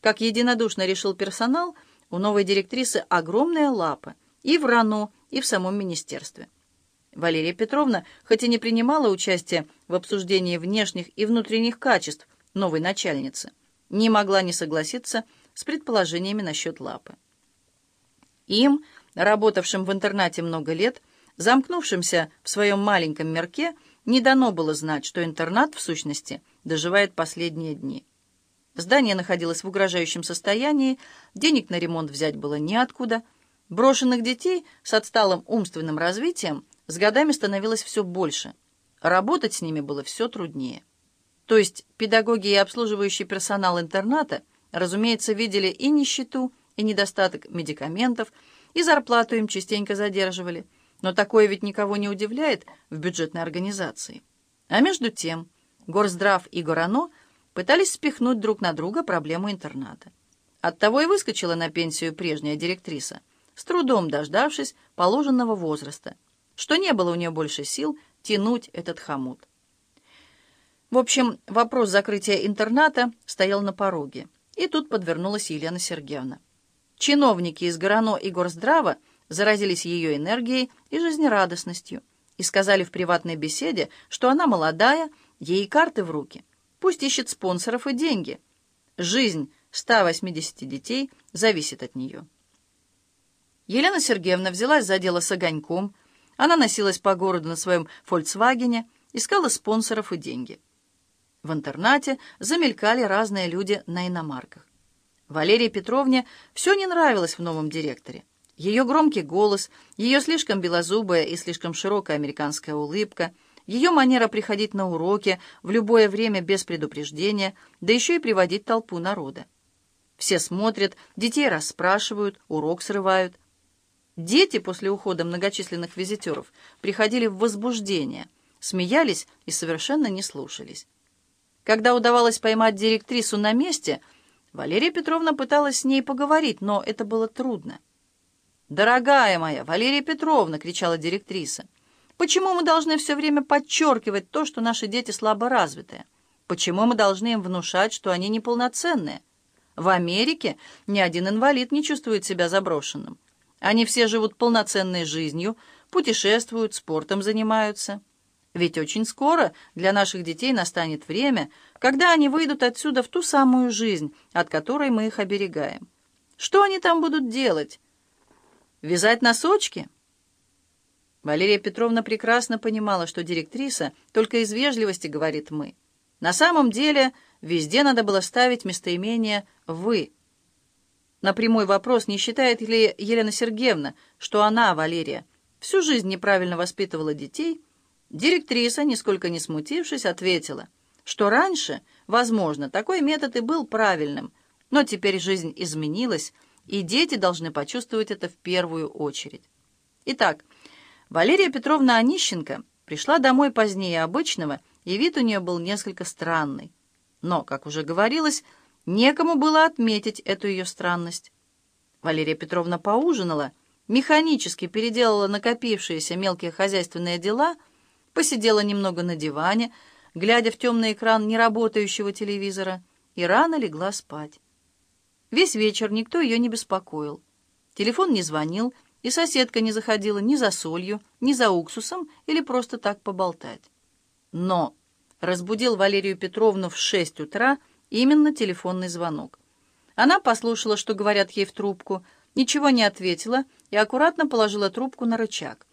Как единодушно решил персонал, у новой директрисы огромная лапа и в РАНО, и в самом министерстве. Валерия Петровна, хоть и не принимала участия в обсуждении внешних и внутренних качеств новой начальницы, не могла не согласиться с предположениями насчет лапы. Им, работавшим в интернате много лет, замкнувшимся в своем маленьком мирке, не дано было знать, что интернат, в сущности, доживает последние дни. Здание находилось в угрожающем состоянии, денег на ремонт взять было неоткуда, брошенных детей с отсталым умственным развитием с годами становилось все больше, работать с ними было все труднее. То есть педагоги и обслуживающий персонал интерната, разумеется, видели и нищету, и недостаток медикаментов, и зарплату им частенько задерживали. Но такое ведь никого не удивляет в бюджетной организации. А между тем Горздрав и Горано пытались спихнуть друг на друга проблему интерната. Оттого и выскочила на пенсию прежняя директриса, с трудом дождавшись положенного возраста, что не было у нее больше сил тянуть этот хомут. В общем, вопрос закрытия интерната стоял на пороге, и тут подвернулась Елена Сергеевна. Чиновники из Горано и Горздрава заразились ее энергией и жизнерадостностью и сказали в приватной беседе, что она молодая, ей карты в руки, пусть ищет спонсоров и деньги. Жизнь 180 детей зависит от нее. Елена Сергеевна взялась за дело с огоньком, она носилась по городу на своем «Фольксвагене», искала спонсоров и деньги. В интернате замелькали разные люди на иномарках. Валерии Петровне все не нравилось в новом директоре. Ее громкий голос, ее слишком белозубая и слишком широкая американская улыбка, ее манера приходить на уроки в любое время без предупреждения, да еще и приводить толпу народа. Все смотрят, детей расспрашивают, урок срывают. Дети после ухода многочисленных визитеров приходили в возбуждение, смеялись и совершенно не слушались. Когда удавалось поймать директрису на месте – Валерия Петровна пыталась с ней поговорить, но это было трудно. «Дорогая моя, Валерия Петровна!» — кричала директриса. «Почему мы должны все время подчеркивать то, что наши дети слаборазвитые? Почему мы должны им внушать, что они неполноценные? В Америке ни один инвалид не чувствует себя заброшенным. Они все живут полноценной жизнью, путешествуют, спортом занимаются». Ведь очень скоро для наших детей настанет время, когда они выйдут отсюда в ту самую жизнь, от которой мы их оберегаем. Что они там будут делать? Вязать носочки? Валерия Петровна прекрасно понимала, что директриса только из вежливости говорит «мы». На самом деле везде надо было ставить местоимение «вы». На прямой вопрос, не считает ли Елена Сергеевна, что она, Валерия, всю жизнь неправильно воспитывала детей – Директриса, нисколько не смутившись, ответила, что раньше, возможно, такой метод и был правильным, но теперь жизнь изменилась, и дети должны почувствовать это в первую очередь. Итак, Валерия Петровна Онищенко пришла домой позднее обычного, и вид у нее был несколько странный. Но, как уже говорилось, некому было отметить эту ее странность. Валерия Петровна поужинала, механически переделала накопившиеся мелкие хозяйственные дела — посидела немного на диване, глядя в темный экран неработающего телевизора, и рано легла спать. Весь вечер никто ее не беспокоил. Телефон не звонил, и соседка не заходила ни за солью, ни за уксусом или просто так поболтать. Но разбудил Валерию Петровну в шесть утра именно телефонный звонок. Она послушала, что говорят ей в трубку, ничего не ответила и аккуратно положила трубку на рычаг.